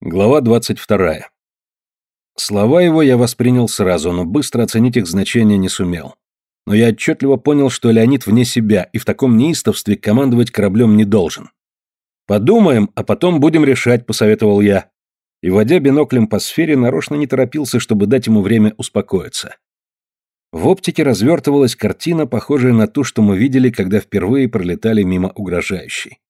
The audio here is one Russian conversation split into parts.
Глава 22. Слова его я воспринял сразу, но быстро оценить их значение не сумел. Но я отчетливо понял, что Леонид вне себя и в таком неистовстве командовать кораблем не должен. «Подумаем, а потом будем решать», — посоветовал я. И, водя биноклем по сфере, нарочно не торопился, чтобы дать ему время успокоиться. В оптике развертывалась картина, похожая на ту, что мы видели, когда впервые пролетали мимо угрожающей.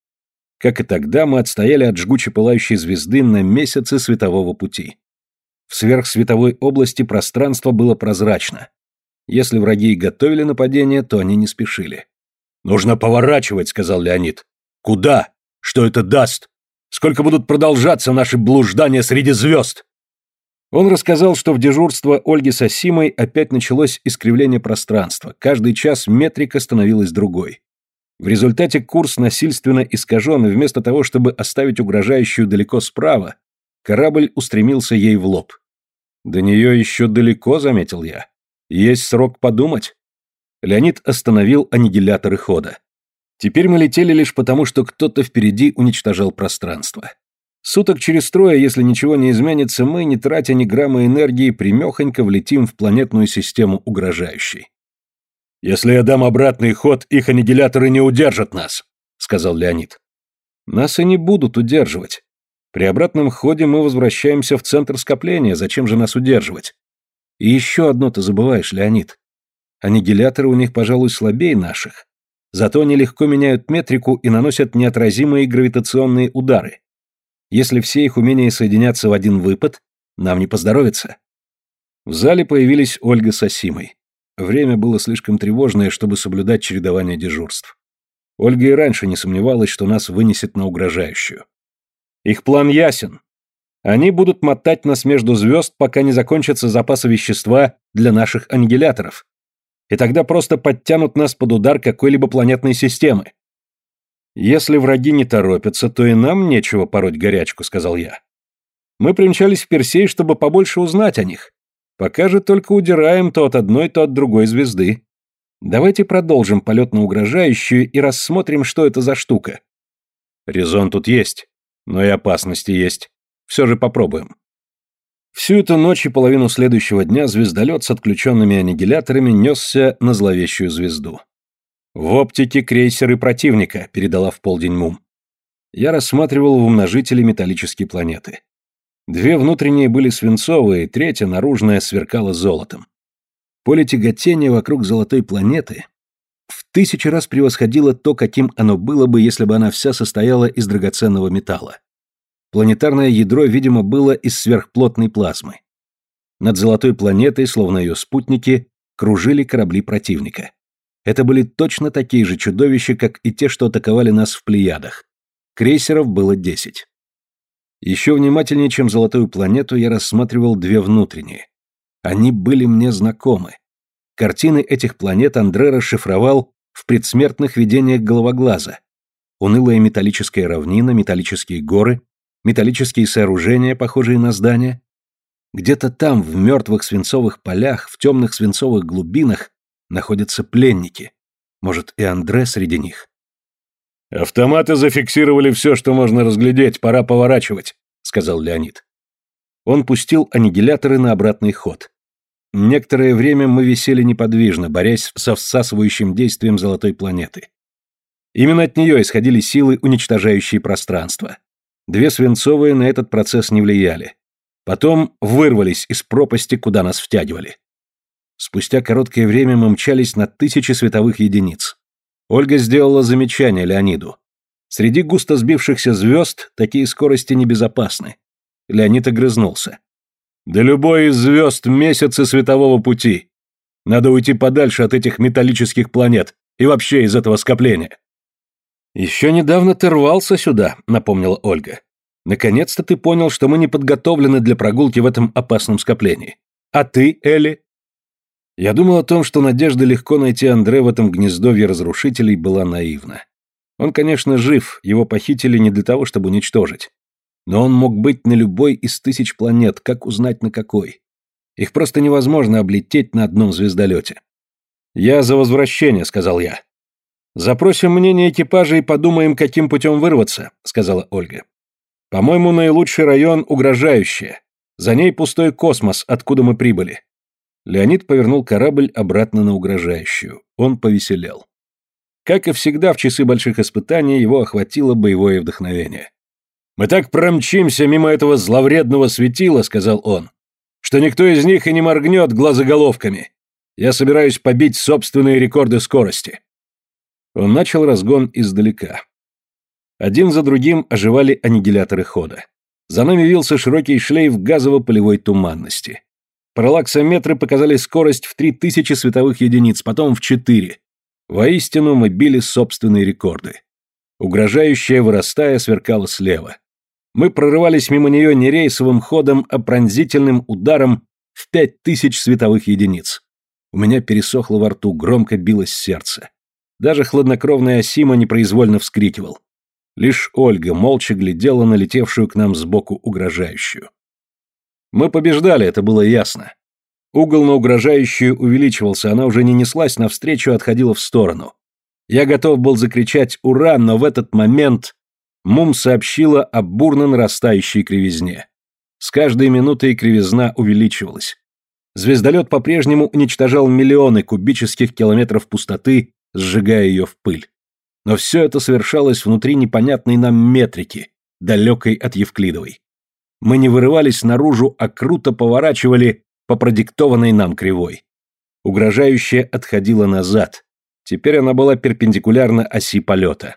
Как и тогда, мы отстояли от жгуче пылающей звезды на месяцы светового пути. В сверхсветовой области пространство было прозрачно. Если враги и готовили нападение, то они не спешили. «Нужно поворачивать», — сказал Леонид. «Куда? Что это даст? Сколько будут продолжаться наши блуждания среди звезд?» Он рассказал, что в дежурство Ольги с Асимой опять началось искривление пространства. Каждый час метрика становилась другой. В результате курс насильственно искажен, и вместо того, чтобы оставить угрожающую далеко справа, корабль устремился ей в лоб. «До нее еще далеко», — заметил я. «Есть срок подумать». Леонид остановил аннигиляторы хода. Теперь мы летели лишь потому, что кто-то впереди уничтожал пространство. Суток через трое, если ничего не изменится, мы, не тратя ни грамма энергии, примехонько влетим в планетную систему угрожающей. «Если я дам обратный ход, их аннигиляторы не удержат нас», — сказал Леонид. «Нас и не будут удерживать. При обратном ходе мы возвращаемся в центр скопления, зачем же нас удерживать? И еще одно ты забываешь, Леонид. Аннигиляторы у них, пожалуй, слабее наших. Зато они легко меняют метрику и наносят неотразимые гравитационные удары. Если все их умения соединятся в один выпад, нам не поздоровится». В зале появились Ольга с Асимой. Время было слишком тревожное, чтобы соблюдать чередование дежурств. Ольга и раньше не сомневалась, что нас вынесет на угрожающую. Их план ясен. Они будут мотать нас между звезд, пока не закончатся запасы вещества для наших аннигиляторов. И тогда просто подтянут нас под удар какой-либо планетной системы. Если враги не торопятся, то и нам нечего пороть горячку, сказал я. Мы примчались в Персей, чтобы побольше узнать о них. Пока же только удираем то от одной, то от другой звезды. Давайте продолжим полет на угрожающую и рассмотрим, что это за штука. Резон тут есть, но и опасности есть. Все же попробуем. Всю эту ночь и половину следующего дня звездолет с отключенными аннигиляторами несся на зловещую звезду. «В оптике крейсеры противника», — передала в полдень Мум. Я рассматривал в умножителе металлические планеты. Две внутренние были свинцовые, третья, наружная, сверкала золотом. Поле тяготения вокруг золотой планеты в тысячи раз превосходило то, каким оно было бы, если бы она вся состояла из драгоценного металла. Планетарное ядро, видимо, было из сверхплотной плазмы. Над золотой планетой, словно ее спутники, кружили корабли противника. Это были точно такие же чудовища, как и те, что атаковали нас в Плеядах. Крейсеров было десять. Еще внимательнее, чем золотую планету, я рассматривал две внутренние. Они были мне знакомы. Картины этих планет Андре расшифровал в предсмертных видениях головоглаза. Унылая металлическая равнина, металлические горы, металлические сооружения, похожие на здания. Где-то там, в мертвых свинцовых полях, в темных свинцовых глубинах, находятся пленники. Может, и Андре среди них. «Автоматы зафиксировали все, что можно разглядеть, пора поворачивать», — сказал Леонид. Он пустил аннигиляторы на обратный ход. Некоторое время мы висели неподвижно, борясь со всасывающим действием золотой планеты. Именно от нее исходили силы, уничтожающие пространство. Две свинцовые на этот процесс не влияли. Потом вырвались из пропасти, куда нас втягивали. Спустя короткое время мы мчались на тысячи световых единиц. Ольга сделала замечание Леониду. Среди густо сбившихся звезд такие скорости небезопасны. Леонид огрызнулся. «Да любой из звезд месяцы светового пути. Надо уйти подальше от этих металлических планет и вообще из этого скопления». «Еще недавно ты рвался сюда», — напомнила Ольга. «Наконец-то ты понял, что мы не подготовлены для прогулки в этом опасном скоплении. А ты, Элли?» Я думал о том, что надежда легко найти Андре в этом гнездовье разрушителей была наивна. Он, конечно, жив, его похитили не для того, чтобы уничтожить. Но он мог быть на любой из тысяч планет, как узнать на какой? Их просто невозможно облететь на одном звездолете. «Я за возвращение», — сказал я. «Запросим мнение экипажа и подумаем, каким путем вырваться», — сказала Ольга. По-моему, наилучший район угрожающее. За ней пустой космос, откуда мы прибыли. Леонид повернул корабль обратно на угрожающую. Он повеселел. Как и всегда в часы больших испытаний, его охватило боевое вдохновение. «Мы так промчимся мимо этого зловредного светила», — сказал он, «что никто из них и не моргнет глазоголовками. Я собираюсь побить собственные рекорды скорости». Он начал разгон издалека. Один за другим оживали аннигиляторы хода. За нами вился широкий шлейф газово-полевой туманности. Параллаксометры показали скорость в 3000 световых единиц, потом в 4. Воистину мы били собственные рекорды. Угрожающая, вырастая, сверкала слева. Мы прорывались мимо нее не рейсовым ходом, а пронзительным ударом в 5000 световых единиц. У меня пересохло во рту, громко билось сердце. Даже хладнокровный Асима непроизвольно вскрикивал. Лишь Ольга молча глядела на летевшую к нам сбоку угрожающую. Мы побеждали, это было ясно. Угол на угрожающую увеличивался, она уже не неслась навстречу, а отходила в сторону. Я готов был закричать «Ура!», но в этот момент Мум сообщила о бурно нарастающей кривизне. С каждой минутой кривизна увеличивалась. Звездолет по-прежнему уничтожал миллионы кубических километров пустоты, сжигая ее в пыль. Но все это совершалось внутри непонятной нам метрики, далекой от Евклидовой. Мы не вырывались наружу, а круто поворачивали по продиктованной нам кривой. Угрожающая отходила назад. Теперь она была перпендикулярна оси полета.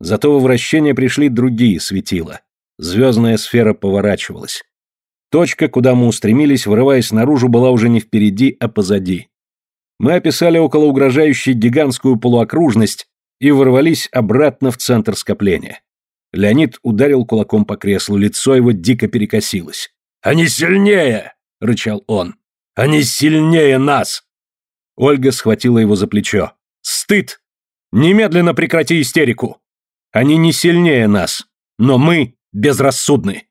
Зато во вращение пришли другие светила. Звездная сфера поворачивалась. Точка, куда мы устремились, вырываясь наружу, была уже не впереди, а позади. Мы описали около угрожающей гигантскую полуокружность и ворвались обратно в центр скопления. Леонид ударил кулаком по креслу, лицо его дико перекосилось. «Они сильнее!» — рычал он. «Они сильнее нас!» Ольга схватила его за плечо. «Стыд! Немедленно прекрати истерику! Они не сильнее нас, но мы безрассудны!»